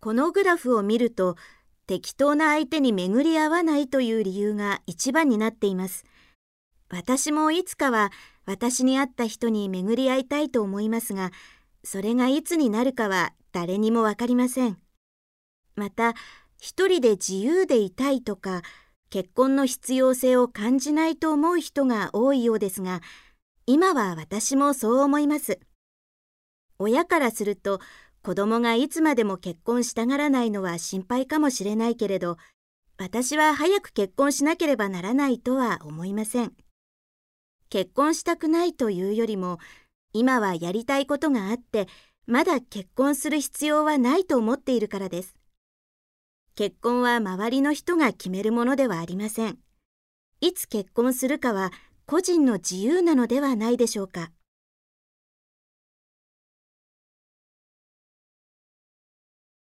このグラフを見ると適当な相手に巡り合わないという理由が一番になっています。私もいつかは私に会った人に巡り合いたいと思いますが、それがいつになるかは誰にもわかりません。また、一人で自由でいたいとか、結婚の必要性を感じないと思う人が多いようですが、今は私もそう思います。親からすると、子供がいつまでも結婚したがらないのは心配かもしれないけれど、私は早く結婚しなければならないとは思いません。結婚したくないというよりも、今はやりたいことがあって、まだ結婚する必要はないと思っているからです。結婚は周りの人が決めるものではありません。いつ結婚するかは個人の自由なのではないでしょうか。